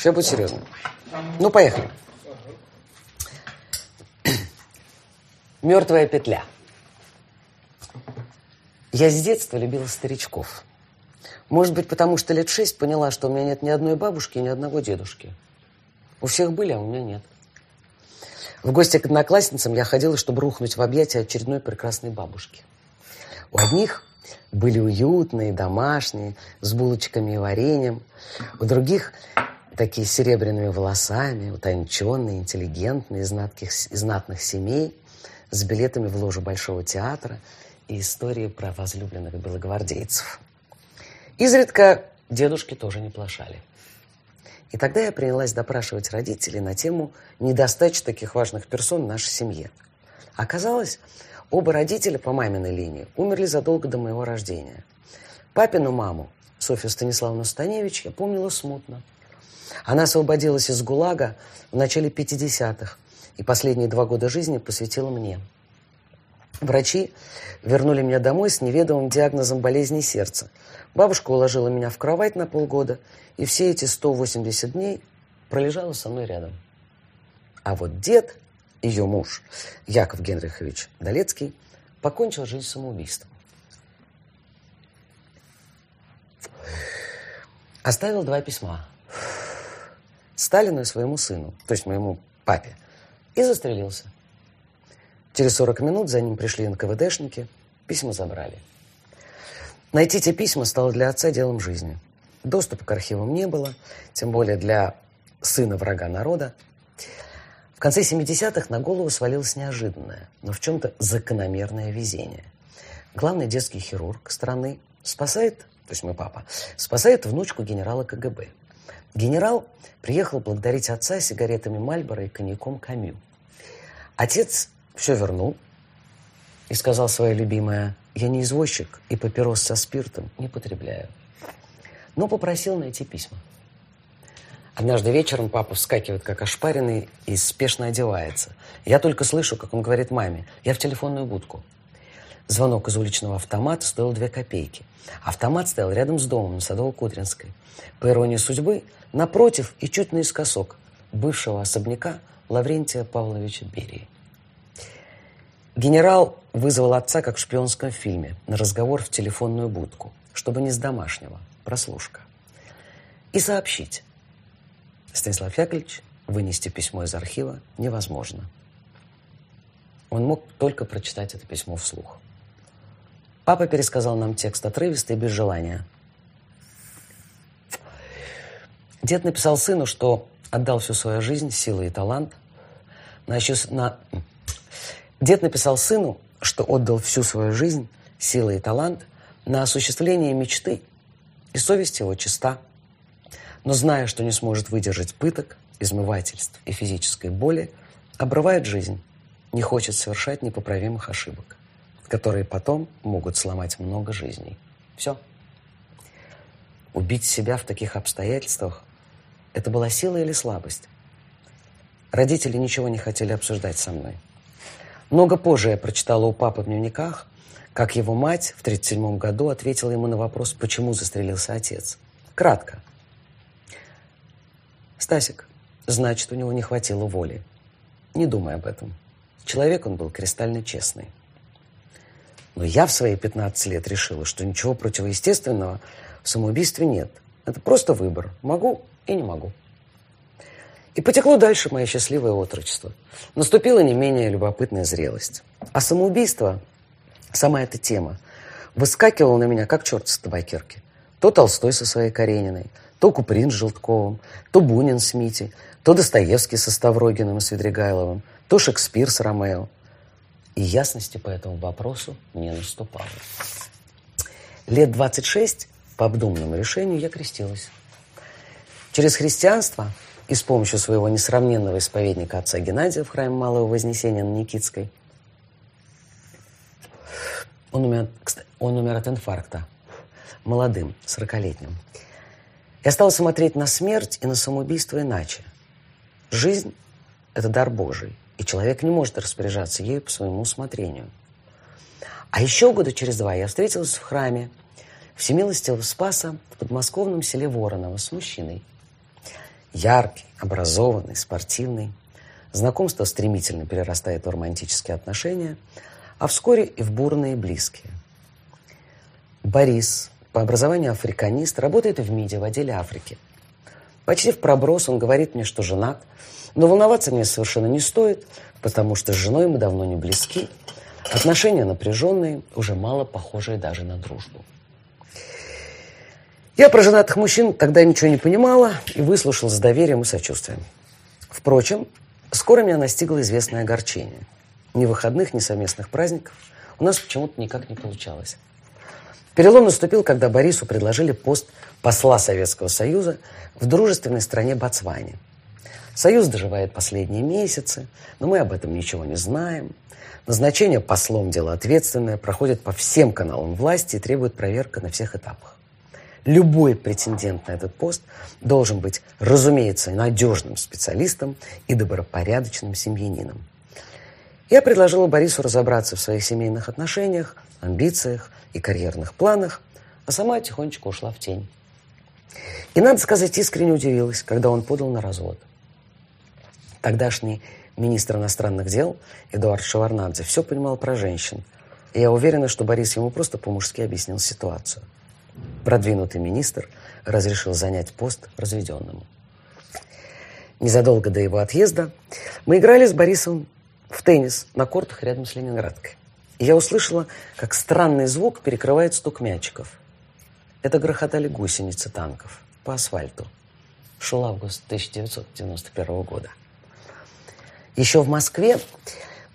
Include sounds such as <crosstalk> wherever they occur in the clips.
Все будет серьезно. Ну, поехали. <clears throat> Мертвая петля. Я с детства любила старичков. Может быть, потому что лет шесть поняла, что у меня нет ни одной бабушки, ни одного дедушки. У всех были, а у меня нет. В гости к одноклассницам я ходила, чтобы рухнуть в объятия очередной прекрасной бабушки. У одних были уютные, домашние, с булочками и вареньем. У других такие серебряными волосами, утонченные, интеллигентные, из знатных, из знатных семей, с билетами в ложу Большого театра и истории про возлюбленных белогвардейцев. Изредка дедушки тоже не плашали. И тогда я принялась допрашивать родителей на тему недостачи таких важных персон в нашей семье. Оказалось, оба родителя по маминой линии умерли задолго до моего рождения. Папину маму, Софью Станиславовну Станевич, я помнила смутно. Она освободилась из ГУЛАГа в начале 50-х и последние два года жизни посвятила мне – Врачи вернули меня домой с неведомым диагнозом болезни сердца. Бабушка уложила меня в кровать на полгода, и все эти 180 дней пролежала со мной рядом. А вот дед, ее муж, Яков Генрихович Долецкий, покончил жизнь самоубийством. Оставил два письма. Сталину и своему сыну, то есть моему папе, и застрелился. Через 40 минут за ним пришли НКВДшники, письма забрали. Найти эти письма стало для отца делом жизни. Доступа к архивам не было, тем более для сына врага народа. В конце 70-х на голову свалилось неожиданное, но в чем-то закономерное везение. Главный детский хирург страны спасает, то есть мой папа, спасает внучку генерала КГБ. Генерал приехал благодарить отца сигаретами Мальборо и коньяком Камю. Отец все вернул и сказал своей любимая, я не извозчик и папирос со спиртом не потребляю. Но попросил найти письма. Однажды вечером папа вскакивает, как ошпаренный, и спешно одевается. Я только слышу, как он говорит маме, я в телефонную будку. Звонок из уличного автомата стоил две копейки. Автомат стоял рядом с домом на Садово-Кудринской. По иронии судьбы, напротив и чуть наискосок бывшего особняка Лаврентия Павловича Берии. Генерал вызвал отца, как в шпионском фильме, на разговор в телефонную будку, чтобы не с домашнего, прослушка. И сообщить. Станислав Яковлевич, вынести письмо из архива невозможно. Он мог только прочитать это письмо вслух. Папа пересказал нам текст отрывисто и без желания. Дед написал сыну, что отдал всю свою жизнь, силы и талант Дед написал сыну, что отдал всю свою жизнь, силы и талант на осуществление мечты, и совесть его чиста. Но зная, что не сможет выдержать пыток, измывательств и физической боли, обрывает жизнь, не хочет совершать непоправимых ошибок, которые потом могут сломать много жизней. Все. Убить себя в таких обстоятельствах – это была сила или слабость? Родители ничего не хотели обсуждать со мной. Много позже я прочитала у папы в дневниках, как его мать в 1937 году ответила ему на вопрос, почему застрелился отец. Кратко. Стасик, значит, у него не хватило воли. Не думай об этом. Человек он был кристально честный. Но я в свои 15 лет решила, что ничего противоестественного в самоубийстве нет. Это просто выбор. Могу и не могу. И потекло дальше мое счастливое отрочество. Наступила не менее любопытная зрелость. А самоубийство, сама эта тема, выскакивала на меня, как черт с табакерки. То Толстой со своей Карениной, то Куприн с Желтковым, то Бунин с Митей, то Достоевский со Ставрогиным и Свидригайловым, то Шекспир с Ромео. И ясности по этому вопросу не наступало. Лет 26 по обдуманному решению я крестилась. Через христианство и с помощью своего несравненного исповедника отца Геннадия в храме Малого Вознесения на Никитской. Он умер, он умер от инфаркта, молодым, сорокалетним. Я стала смотреть на смерть и на самоубийство иначе. Жизнь – это дар Божий, и человек не может распоряжаться ею по своему усмотрению. А еще года через два я встретилась в храме Всемилостивого Спаса в подмосковном селе Вороново с мужчиной – Яркий, образованный, спортивный. Знакомство стремительно перерастает в романтические отношения, а вскоре и в бурные близкие. Борис, по образованию африканист, работает в МИДе в отделе Африки. Почти в проброс он говорит мне, что женат, но волноваться мне совершенно не стоит, потому что с женой мы давно не близки, отношения напряженные, уже мало похожие даже на дружбу. Я про женатых мужчин тогда ничего не понимала и выслушала с доверием и сочувствием. Впрочем, скоро меня настигло известное огорчение. Ни выходных, ни совместных праздников у нас почему-то никак не получалось. Перелом наступил, когда Борису предложили пост посла Советского Союза в дружественной стране Ботсване. Союз доживает последние месяцы, но мы об этом ничего не знаем. Назначение послом – дело ответственное, проходит по всем каналам власти и требует проверка на всех этапах. Любой претендент на этот пост должен быть, разумеется, надежным специалистом и добропорядочным семьянином. Я предложила Борису разобраться в своих семейных отношениях, амбициях и карьерных планах, а сама тихонечко ушла в тень. И, надо сказать, искренне удивилась, когда он подал на развод. Тогдашний министр иностранных дел Эдуард Шеварнадзе все понимал про женщин. И я уверена, что Борис ему просто по-мужски объяснил ситуацию. Продвинутый министр разрешил занять пост разведенному. Незадолго до его отъезда мы играли с Борисом в теннис на кортах рядом с Ленинградкой. Я услышала, как странный звук перекрывает стук мячиков. Это грохотали гусеницы танков по асфальту. Шел август 1991 года. Еще в Москве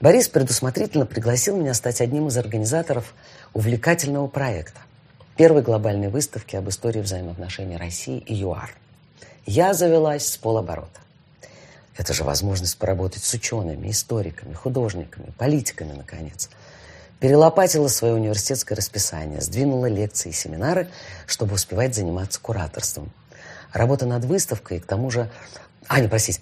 Борис предусмотрительно пригласил меня стать одним из организаторов увлекательного проекта первой глобальной выставки об истории взаимоотношений России и ЮАР. Я завелась с полоборота. Это же возможность поработать с учеными, историками, художниками, политиками, наконец. Перелопатила свое университетское расписание, сдвинула лекции и семинары, чтобы успевать заниматься кураторством. Работа над выставкой, к тому же... А, не, простите.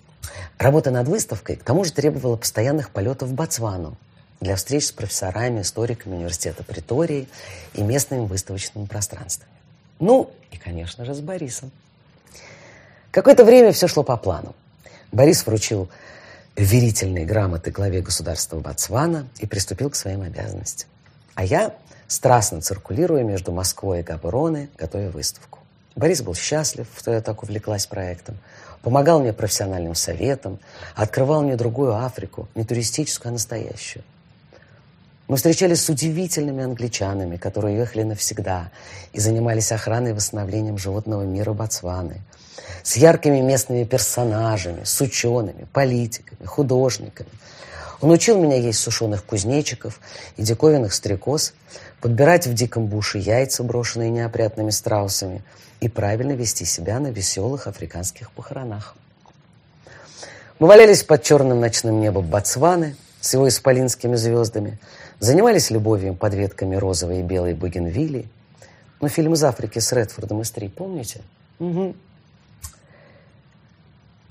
Работа над выставкой, к тому же, требовала постоянных полетов в Ботсвану, для встреч с профессорами, историками университета Притории и местными выставочными пространствами. Ну, и, конечно же, с Борисом. Какое-то время все шло по плану. Борис вручил верительные грамоты главе государства Ботсвана и приступил к своим обязанностям. А я, страстно циркулируя между Москвой и Габроне, готовя выставку. Борис был счастлив, что я так увлеклась проектом. Помогал мне профессиональным советом, открывал мне другую Африку, не туристическую, а настоящую. Мы встречались с удивительными англичанами, которые уехали навсегда и занимались охраной и восстановлением животного мира Ботсваны, с яркими местными персонажами, с учеными, политиками, художниками. Он учил меня есть сушеных кузнечиков и диковинных стрекоз, подбирать в диком буше яйца, брошенные неопрятными страусами, и правильно вести себя на веселых африканских похоронах. Мы валялись под черным ночным небом Ботсваны с его исполинскими звездами – Занимались любовью под ветками розовой и белой бугенвилли. Ну, фильм из Африки с Редфордом и Стри, помните? Угу.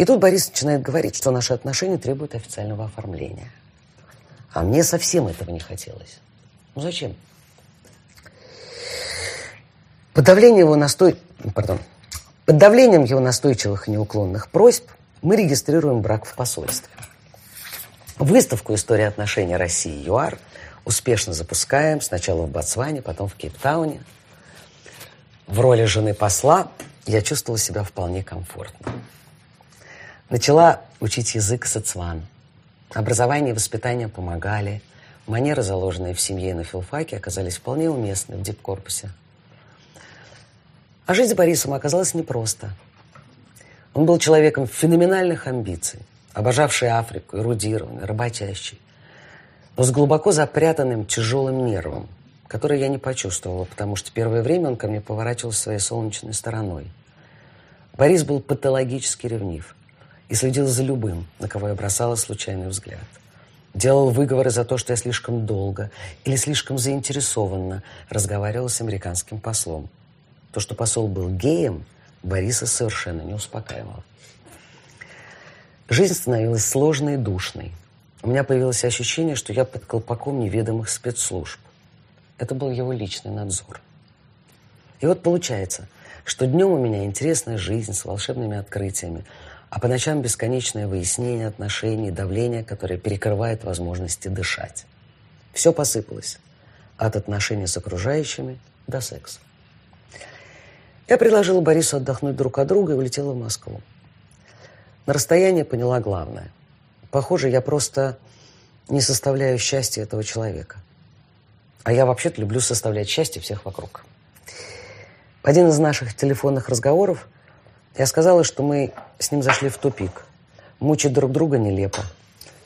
И тут Борис начинает говорить, что наши отношения требуют официального оформления. А мне совсем этого не хотелось. Ну зачем? Под давлением его настой... Пардон. Под давлением его настойчивых и неуклонных просьб мы регистрируем брак в посольстве. Выставку «История отношений России и ЮАР» успешно запускаем. Сначала в Ботсване, потом в Кейптауне. В роли жены посла я чувствовала себя вполне комфортно. Начала учить язык сацван. Образование и воспитание помогали. Манеры, заложенные в семье и на филфаке, оказались вполне уместны в дипкорпусе. А жить с Борисом оказалось непросто. Он был человеком феноменальных амбиций, обожавший Африку, эрудированный, работящий но с глубоко запрятанным тяжелым нервом, который я не почувствовала, потому что первое время он ко мне поворачивался своей солнечной стороной. Борис был патологически ревнив и следил за любым, на кого я бросала случайный взгляд. Делал выговоры за то, что я слишком долго или слишком заинтересованно разговаривала с американским послом. То, что посол был геем, Бориса совершенно не успокаивало. Жизнь становилась сложной и душной. У меня появилось ощущение, что я под колпаком неведомых спецслужб. Это был его личный надзор. И вот получается, что днем у меня интересная жизнь с волшебными открытиями, а по ночам бесконечное выяснение отношений, давление, которое перекрывает возможности дышать. Все посыпалось. От отношений с окружающими до секса. Я предложила Борису отдохнуть друг от друга и улетела в Москву. На расстоянии поняла главное. Похоже, я просто не составляю счастья этого человека. А я вообще-то люблю составлять счастье всех вокруг. Один из наших телефонных разговоров я сказала, что мы с ним зашли в тупик. Мучить друг друга нелепо.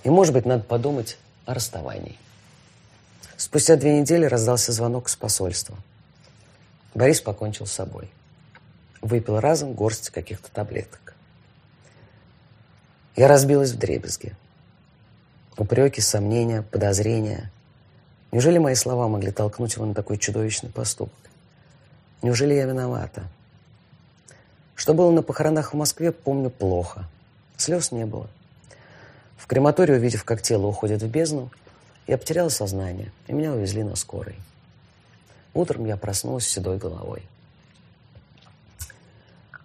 И, может быть, надо подумать о расставании. Спустя две недели раздался звонок с посольства. Борис покончил с собой. Выпил разом горсть каких-то таблеток. Я разбилась в дребезги. Упреки, сомнения, подозрения. Неужели мои слова могли толкнуть его на такой чудовищный поступок? Неужели я виновата? Что было на похоронах в Москве, помню плохо. Слез не было. В крематории, увидев, как тело уходит в бездну, я потеряла сознание, и меня увезли на скорой. Утром я проснулась с седой головой.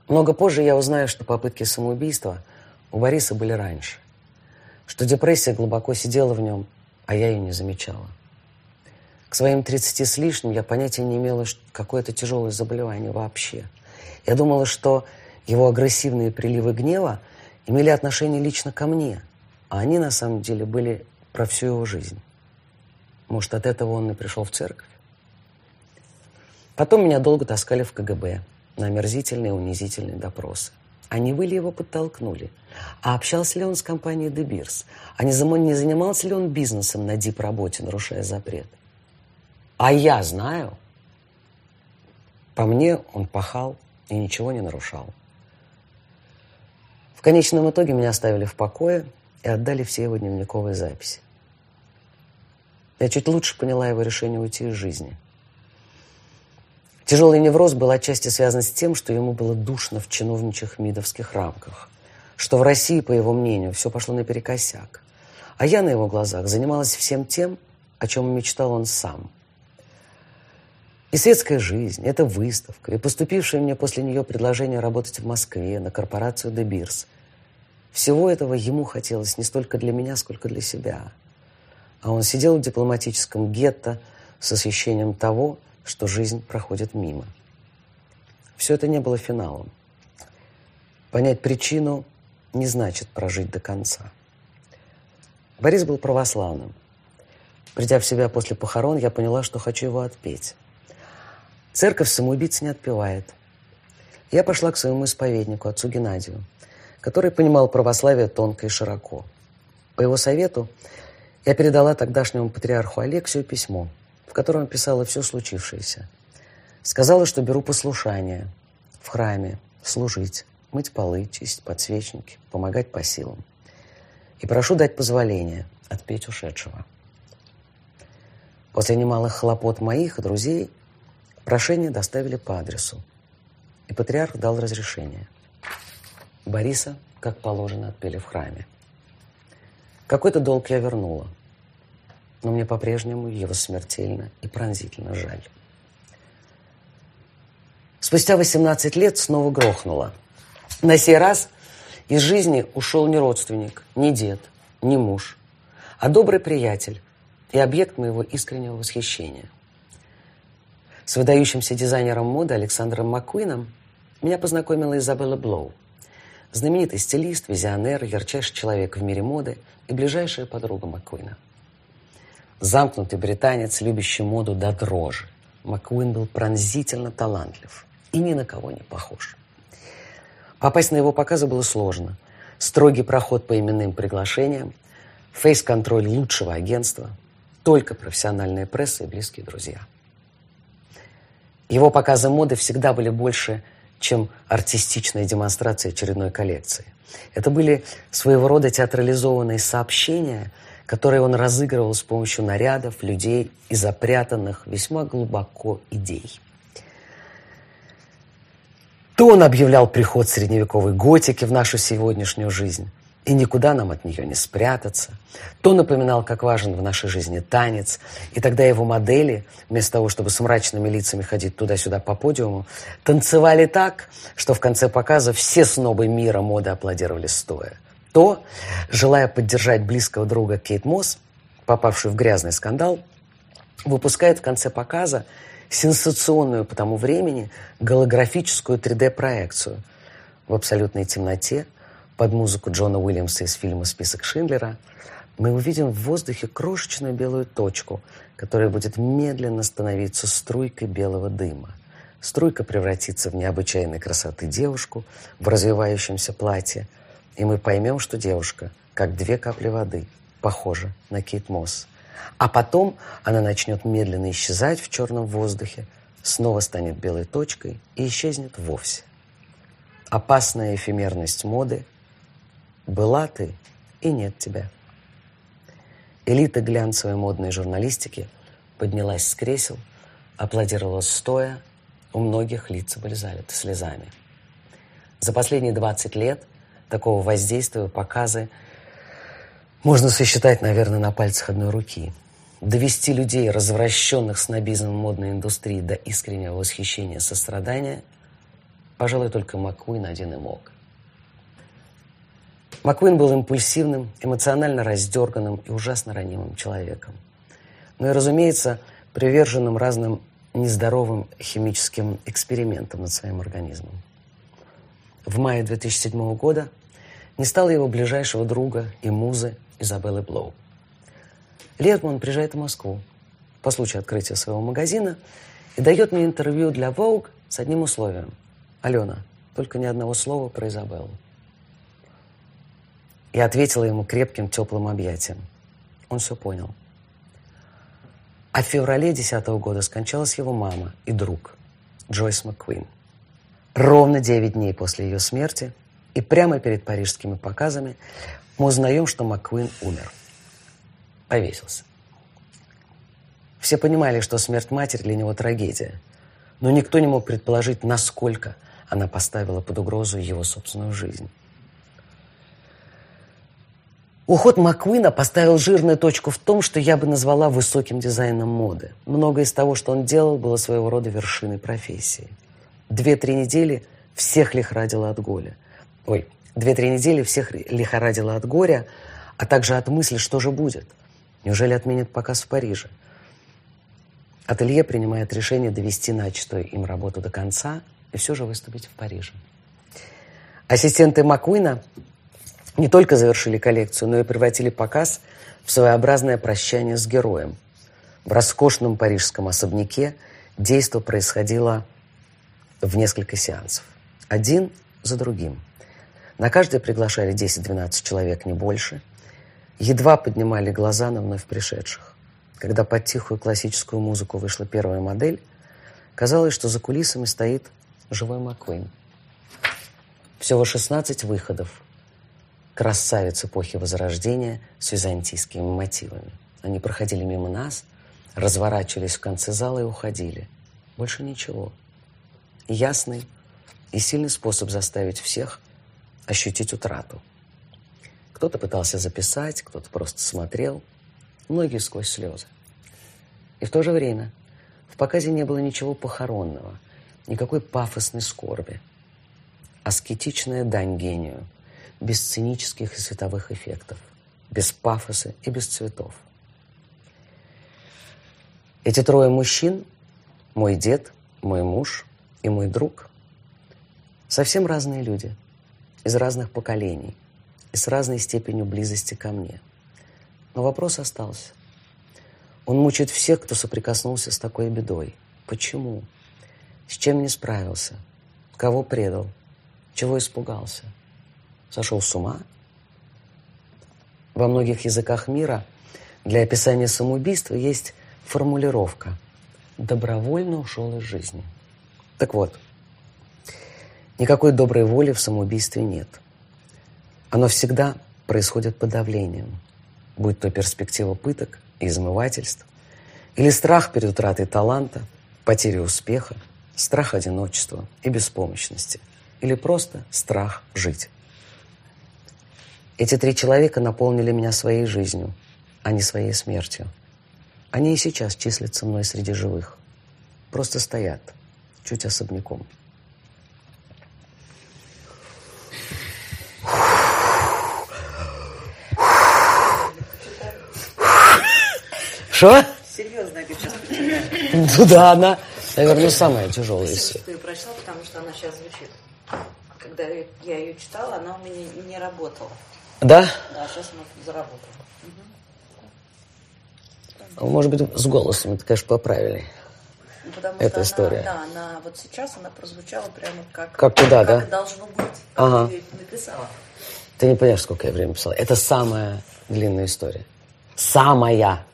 Много позже я узнаю, что попытки самоубийства у Бориса были раньше, что депрессия глубоко сидела в нем, а я ее не замечала. К своим 30 с лишним я понятия не имела, что какое-то тяжелое заболевание вообще. Я думала, что его агрессивные приливы гнева имели отношение лично ко мне, а они на самом деле были про всю его жизнь. Может, от этого он и пришел в церковь? Потом меня долго таскали в КГБ на омерзительные унизительные допросы. А не вы ли его подтолкнули? А общался ли он с компанией «Дебирс»? А не занимался ли он бизнесом на дип-работе, нарушая запрет? А я знаю. По мне он пахал и ничего не нарушал. В конечном итоге меня оставили в покое и отдали все его дневниковые записи. Я чуть лучше поняла его решение уйти из жизни. Тяжелый невроз был отчасти связан с тем, что ему было душно в чиновничьих мидовских рамках, что в России, по его мнению, все пошло наперекосяк. А я на его глазах занималась всем тем, о чем мечтал он сам. И светская жизнь, это выставка, и поступившее мне после нее предложение работать в Москве на корпорацию «Дебирс». Всего этого ему хотелось не столько для меня, сколько для себя – а он сидел в дипломатическом гетто с ощущением того, что жизнь проходит мимо. Все это не было финалом. Понять причину не значит прожить до конца. Борис был православным. Придя в себя после похорон, я поняла, что хочу его отпеть. Церковь самоубийц не отпевает. Я пошла к своему исповеднику, отцу Геннадию, который понимал православие тонко и широко. По его совету я передала тогдашнему патриарху Алексию письмо, в котором писала все случившееся. Сказала, что беру послушание в храме, служить, мыть полы, чистить подсвечники, помогать по силам. И прошу дать позволение отпеть ушедшего. После немалых хлопот моих и друзей прошение доставили по адресу. И патриарх дал разрешение. Бориса, как положено, отпели в храме. Какой-то долг я вернула, но мне по-прежнему его смертельно и пронзительно жаль. Спустя 18 лет снова грохнуло. На сей раз из жизни ушел не родственник, не дед, не муж, а добрый приятель и объект моего искреннего восхищения. С выдающимся дизайнером моды Александром Маккуином меня познакомила Изабелла Блоу, знаменитый стилист, визионер, ярчайший человек в мире моды и ближайшая подруга Маккуина. Замкнутый британец, любящий моду до дрожи. Маккуин был пронзительно талантлив и ни на кого не похож. Попасть на его показы было сложно. Строгий проход по именным приглашениям, фейс-контроль лучшего агентства, только профессиональная пресса и близкие друзья. Его показы моды всегда были больше чем артистичная демонстрация очередной коллекции. Это были своего рода театрализованные сообщения, которые он разыгрывал с помощью нарядов, людей и запрятанных весьма глубоко идей. То он объявлял приход средневековой готики в нашу сегодняшнюю жизнь, и никуда нам от нее не спрятаться. То напоминал, как важен в нашей жизни танец, и тогда его модели, вместо того, чтобы с мрачными лицами ходить туда-сюда по подиуму, танцевали так, что в конце показа все снобы мира моды аплодировали стоя. То, желая поддержать близкого друга Кейт Мосс, попавшую в грязный скандал, выпускает в конце показа сенсационную по тому времени голографическую 3D-проекцию в абсолютной темноте под музыку Джона Уильямса из фильма «Список Шиндлера», мы увидим в воздухе крошечную белую точку, которая будет медленно становиться струйкой белого дыма. Струйка превратится в необычайной красоты девушку в развивающемся платье, и мы поймем, что девушка, как две капли воды, похожа на Кейт Мосс. А потом она начнет медленно исчезать в черном воздухе, снова станет белой точкой и исчезнет вовсе. Опасная эфемерность моды была ты и нет тебя. Элита глянцевой модной журналистики поднялась с кресел, аплодировала стоя, у многих лица были залиты слезами. За последние 20 лет такого воздействия показы можно сосчитать, наверное, на пальцах одной руки. Довести людей, развращенных снобизмом модной индустрии, до искреннего восхищения сострадания, пожалуй, только Маккуин один и мог. Маккуин был импульсивным, эмоционально раздерганным и ужасно ранимым человеком. Ну и, разумеется, приверженным разным нездоровым химическим экспериментам над своим организмом. В мае 2007 года не стало его ближайшего друга и музы Изабеллы Блоу. Летом он приезжает в Москву по случаю открытия своего магазина и дает мне интервью для Vogue с одним условием. Алена, только ни одного слова про Изабеллу. Я ответила ему крепким, теплым объятием. Он все понял. А в феврале 2010 года скончалась его мама и друг Джойс МакКуин. Ровно 9 дней после ее смерти и прямо перед парижскими показами мы узнаем, что МакКуин умер. Повесился. Все понимали, что смерть матери для него трагедия, но никто не мог предположить, насколько она поставила под угрозу его собственную жизнь. Уход Маккуина поставил жирную точку в том, что я бы назвала высоким дизайном моды. Многое из того, что он делал, было своего рода вершиной профессии. Две-три недели всех лихорадило от горя. Ой, Две-три недели всех лихорадило от горя, а также от мысли, что же будет. Неужели отменят показ в Париже? Ателье принимает решение довести начатую им работу до конца и все же выступить в Париже. Ассистенты Маккуина не только завершили коллекцию, но и превратили показ в своеобразное прощание с героем. В роскошном парижском особняке действие происходило в несколько сеансов. Один за другим – на каждое приглашали 10-12 человек, не больше. Едва поднимали глаза на вновь пришедших. Когда под тихую классическую музыку вышла первая модель, казалось, что за кулисами стоит живой Маккуин. Всего 16 выходов. Красавиц эпохи Возрождения с византийскими мотивами. Они проходили мимо нас, разворачивались в конце зала и уходили. Больше ничего. Ясный и сильный способ заставить всех – ощутить утрату. Кто-то пытался записать, кто-то просто смотрел, многие сквозь слезы. И в то же время в показе не было ничего похоронного, никакой пафосной скорби. Аскетичная дань гению, без сценических и световых эффектов, без пафоса и без цветов. Эти трое мужчин, мой дед, мой муж и мой друг, совсем разные люди – из разных поколений и с разной степенью близости ко мне. Но вопрос остался. Он мучает всех, кто соприкоснулся с такой бедой. Почему? С чем не справился? Кого предал? Чего испугался? Сошел с ума? Во многих языках мира для описания самоубийства есть формулировка «добровольно ушел из жизни». Так вот, Никакой доброй воли в самоубийстве нет. Оно всегда происходит под давлением, будь то перспектива пыток и измывательств, или страх перед утратой таланта, потерей успеха, страх одиночества и беспомощности, или просто страх жить. Эти три человека наполнили меня своей жизнью, а не своей смертью. Они и сейчас числятся мной среди живых. Просто стоят, чуть особняком. Что? Серьезная сейчас. Ну да, она, наверное, самая тяжелая всех. что я прочла, потому что она сейчас звучит. Когда я ее читала, она у меня не работала. Да? Да, сейчас она заработала. Может быть, с голосом это, конечно, поправили. Ну, потому Эта что она, история. Да, она вот сейчас она прозвучала прямо как, Как туда, да? должно быть, как Ага. ты написала. Ты не понимаешь, сколько я времени писала. Это самая длинная история. Самая.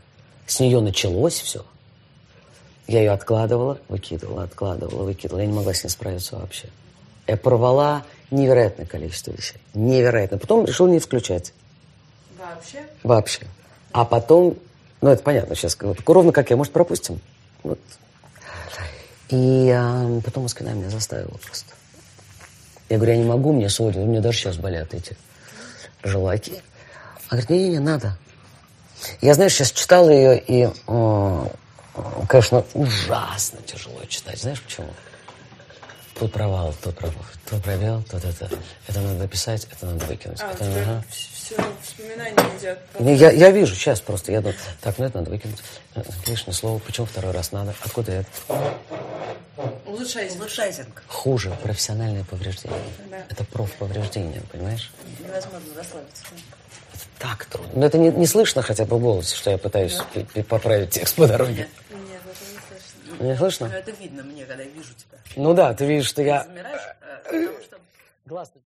С нее началось все. Я ее откладывала, выкидывала, откладывала, выкидывала. Я не могла с ней справиться вообще. Я порвала невероятное количество вещей. Невероятно. Потом решила не включать. Вообще? Вообще. А потом, ну это понятно сейчас, вот, ровно как я, может, пропустим? Вот. И а, потом Москвина меня заставила просто. Я говорю, я не могу, мне сегодня, у меня даже сейчас болят эти желаки. А говорит, не-не-не, надо. Я, знаешь, сейчас читал ее, и, конечно, ужасно тяжело читать. Знаешь почему? Тут провал, тут провал, тут пробел, тут это. Это надо написать, это надо выкинуть. А, это, ага. все воспоминания идет. Не, я, я вижу сейчас просто. Я думаю, так, ну это надо выкинуть. Э, Лишнее слово. Почему второй раз надо? Откуда это? Улучшайся. Улучшайзинг. Хуже. Профессиональное повреждение. Да. Это профповреждение, понимаешь? Невозможно расслабиться. Это так трудно. Но это не, не слышно хотя бы в голосе, что я пытаюсь пи- поправить текст по дороге. Нет, это не слышно. Ну, это видно мне, когда я вижу тебя. Ну да, ты видишь, что я... Замираешь, э, потому что Глаз